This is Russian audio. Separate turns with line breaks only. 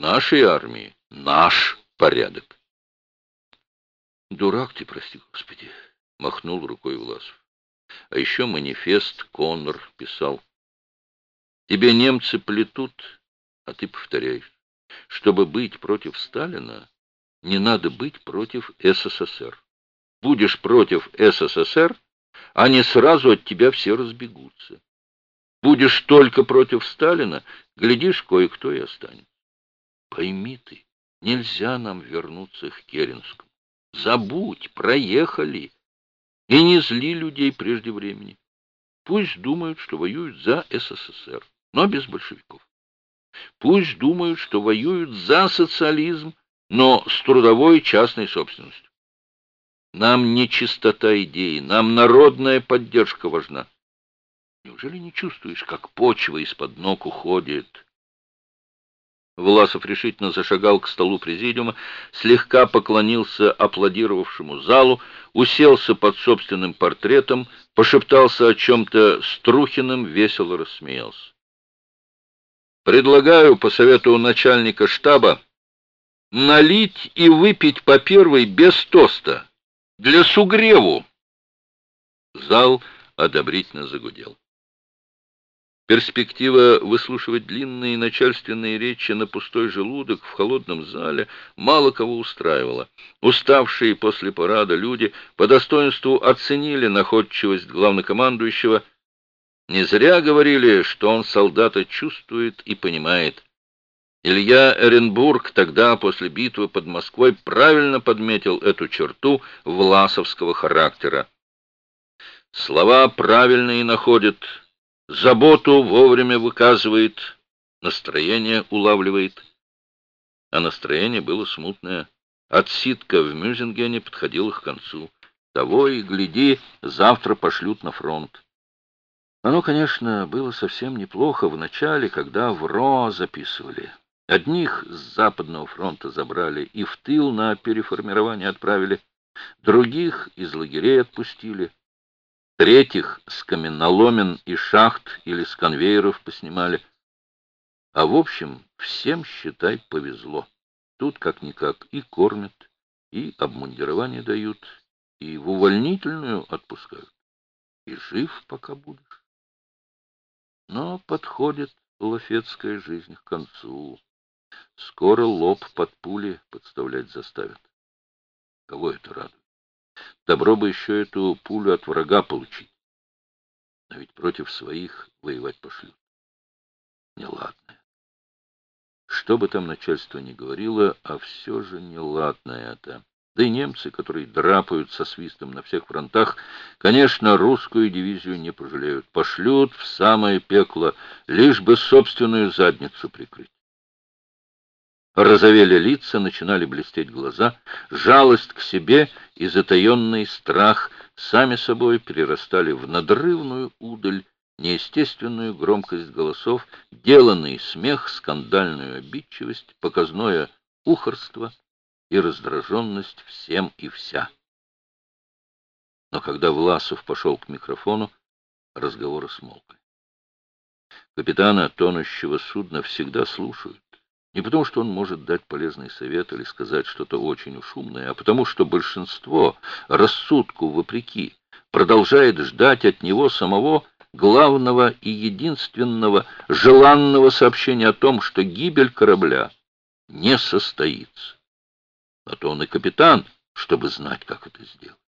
нашей армии наш порядок.
Дурак ты, прости господи, махнул рукой Власов. А еще манифест Коннор писал. Тебе немцы плетут, а ты повторяешь. Чтобы быть против Сталина, не надо быть против СССР. Будешь против СССР, они сразу от тебя все разбегутся. Будешь только против Сталина, глядишь, кое-кто и останется. Пойми ты, нельзя нам вернуться к Керенскому. Забудь, проехали. И не зли людей прежде времени. Пусть думают, что воюют за СССР, но без большевиков. Пусть думают, что воюют за социализм, но с трудовой частной собственностью. Нам не чистота идеи, нам народная поддержка важна. Неужели не чувствуешь, как почва из-под ног уходит? Власов решительно зашагал к столу президиума, слегка поклонился аплодировавшему залу, уселся под собственным портретом, пошептался о чем-то с Трухиным, весело рассмеялся. «Предлагаю, по совету начальника штаба, налить и выпить по первой без тоста, для сугреву!» Зал одобрительно загудел. Перспектива выслушивать длинные начальственные речи на пустой желудок в холодном зале мало кого устраивала. Уставшие после парада люди по достоинству оценили находчивость главнокомандующего. Не зря говорили, что он солдата чувствует и понимает. Илья Эренбург тогда, после битвы под Москвой, правильно подметил эту черту власовского характера. Слова правильные находят, Заботу вовремя выказывает, настроение улавливает. А настроение было смутное. Отсидка в Мюзингене подходила к концу. Того и гляди, завтра пошлют на фронт. Оно, конечно, было совсем неплохо в начале, когда в РО записывали. Одних с Западного фронта забрали и в тыл на переформирование отправили, других из лагерей отпустили. Третьих с каменоломен и шахт или с конвейеров поснимали. А в общем, всем, считай, повезло. Тут как-никак и кормят, и обмундирование дают, и в увольнительную отпускают. И жив пока будешь. Но подходит лафетская жизнь к концу. Скоро лоб под пули подставлять заставят. Кого это радует? Добро бы еще эту пулю от врага получить. Но ведь против своих воевать пошлют. Неладное. Что бы там начальство ни говорило, а все же неладное это. Да и немцы, которые драпают со свистом на всех фронтах, конечно, русскую дивизию не пожалеют. Пошлют в самое пекло, лишь бы собственную задницу прикрыть. Розовели лица, начинали блестеть глаза, жалость к себе и затаенный страх сами собой перерастали в надрывную удаль, неестественную громкость голосов, деланный смех, скандальную обидчивость, показное ухорство и раздраженность всем и вся. Но когда Власов пошел к микрофону, разговоры смолкли. Капитана тонущего судна всегда слушают. Не потому, что он может дать полезный совет или сказать что-то очень уж умное, а потому, что большинство, рассудку вопреки, продолжает ждать от него самого главного и единственного желанного сообщения о том, что гибель корабля не состоится. А то он и капитан, чтобы знать, как это сделать.